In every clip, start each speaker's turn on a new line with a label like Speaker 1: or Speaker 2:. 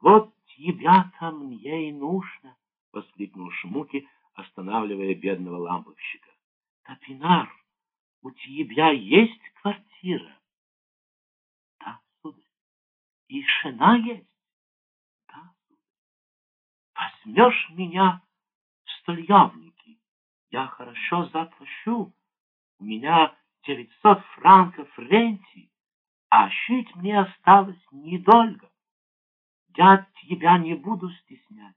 Speaker 1: Вот тебя-то мне и нужно, — воскликнул Шмуки, останавливая бедного ламповщика. — Топинар, у тебя есть квартира? — Да, сударь. — И жена есть? — Да, сударь. — Возьмешь меня в стольявники? Я хорошо заплачу. У меня девятьсот франков ренти, а жить мне осталось недолго. Я тебя не буду стеснять.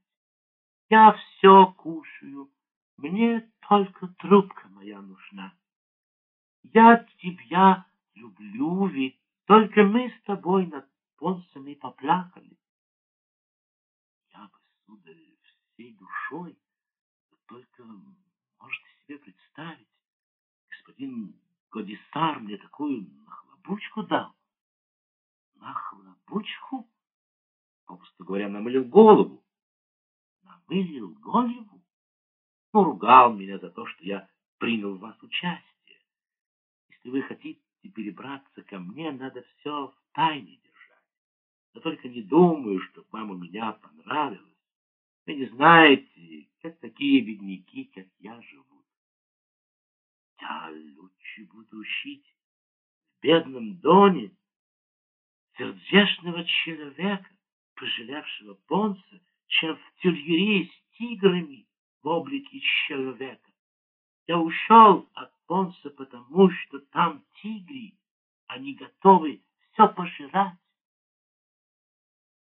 Speaker 1: Я все кушаю. Мне только трубка моя нужна. Я тебя люблю, ведь только мы с тобой над понсами поплакали. Я бы, сударь, всей душой, только можете себе представить, господин Годисар мне такую нахлобучку дал. Нахлобучку? Попросту говоря, намылил голову. Намылил голову? Ну, ругал меня за то, что я принял в вас участие. Если вы хотите перебраться ко мне, надо все в тайне держать. Но только не думаю, что вам у меня понравилось. Вы не знаете, как такие бедняки, как я, живут. Я лучше буду учить в бедном доне сердечного человека, пожалевшего Понца, чем в тюрьере с тиграми в облике человека. Я ушел от Понца, потому что там тигры, они готовы все пожирать.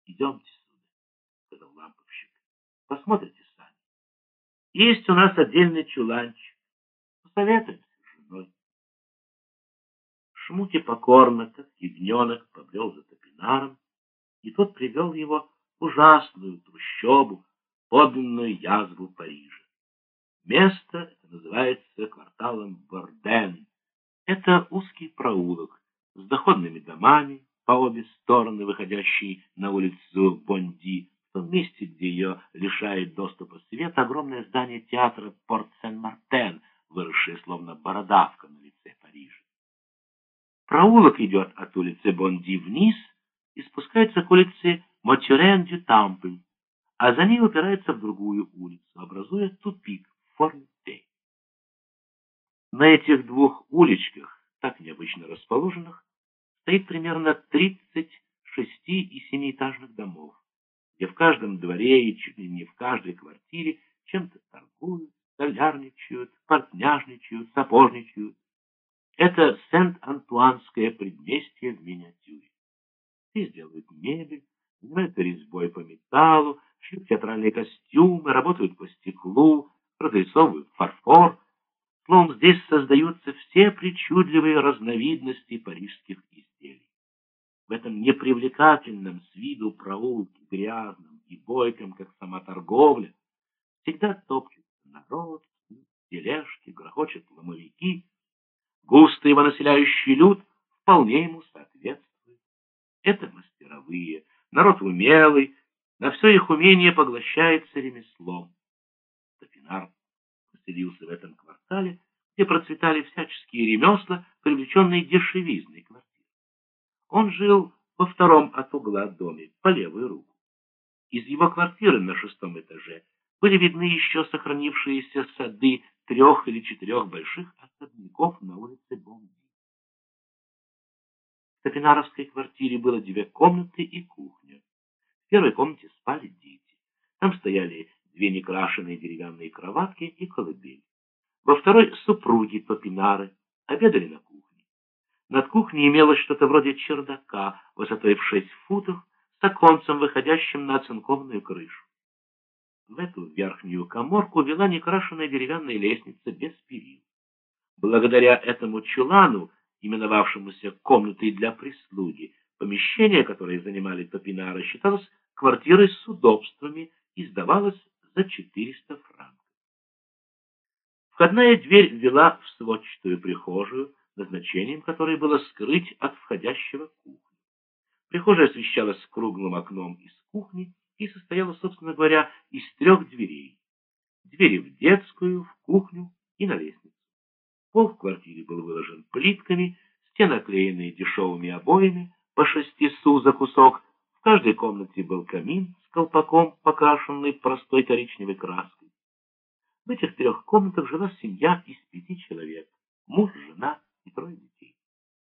Speaker 1: Идемте сюда, сказал ламповщик. Посмотрите сами. Есть у нас отдельный чуланчик посоветуемся с женой. Шмуки покорно, как ягненок, побрел за Топинаром, и тот привел его в ужасную трущобу, подлинную язву Парижа. Место это называется кварталом Борден. Это узкий проулок с доходными домами по обе стороны, выходящий на улицу Бонди, в том месте, где ее лишает доступа свет, огромное здание театра Порт-Сен-Мартен — выросшая словно бородавка на лице Парижа. Проулок идет от улицы Бонди вниз и спускается к улице Мотюрен-дю-Тампль, а за ней упирается в другую улицу, образуя тупик в форме Т. На этих двух уличках, так необычно расположенных, стоит примерно 30 шести- и семиэтажных домов, где в каждом дворе и чуть ли не в каждой квартире чем-то торгуют, столярничают, портняжничают, сапожничают. Это Сент-Антуанское предместье в миниатюре. Здесь делают мебель, занимаются резьбой по металлу, шьют театральные костюмы, работают по стеклу, разрисовывают фарфор. Словом, здесь создаются все причудливые разновидности парижских изделий. В этом непривлекательном с виду проулке, грязном и бойком, как сама торговля, всегда топчут народ, тележки, грохочет ломовики. Густо его населяющий люд вполне ему. Это мастеровые, народ умелый, на все их умение поглощается ремеслом. Топинар поселился в этом квартале, где процветали всяческие ремесла, привлеченные дешевизной квартиры. Он жил во втором от угла доме, по левую руку. Из его квартиры на шестом этаже были видны еще сохранившиеся сады трех или четырех больших особняков на Топинаровской квартире было две комнаты и кухня. В первой комнате спали дети. Там стояли две некрашенные деревянные кроватки и колыбель. Во второй супруги Топинары обедали на кухне. Над кухней имелось что-то вроде чердака высотой в шесть футов с оконцем, выходящим на оцинкованную крышу. В эту верхнюю коморку вела некрашенная деревянная лестница без перил. Благодаря этому чулану, именовавшемуся комнатой для прислуги, помещение, которое занимали топинары, считалось квартирой с удобствами и сдавалось за 400 франков. Входная дверь вела в сводчатую прихожую, назначением которой было скрыть от входящего кухню. Прихожая освещалась круглым окном из кухни, и состояла, собственно говоря, из трех дверей. Двери в детскую, в кухню и на лестницу. Пол в квартире был выложен плитками, стены оклеены дешевыми обоями по шести су за кусок. В каждой комнате был камин с колпаком, покрашенный простой коричневой краской. В этих трех комнатах жила семья из пяти человек. Муж, жена и трое детей.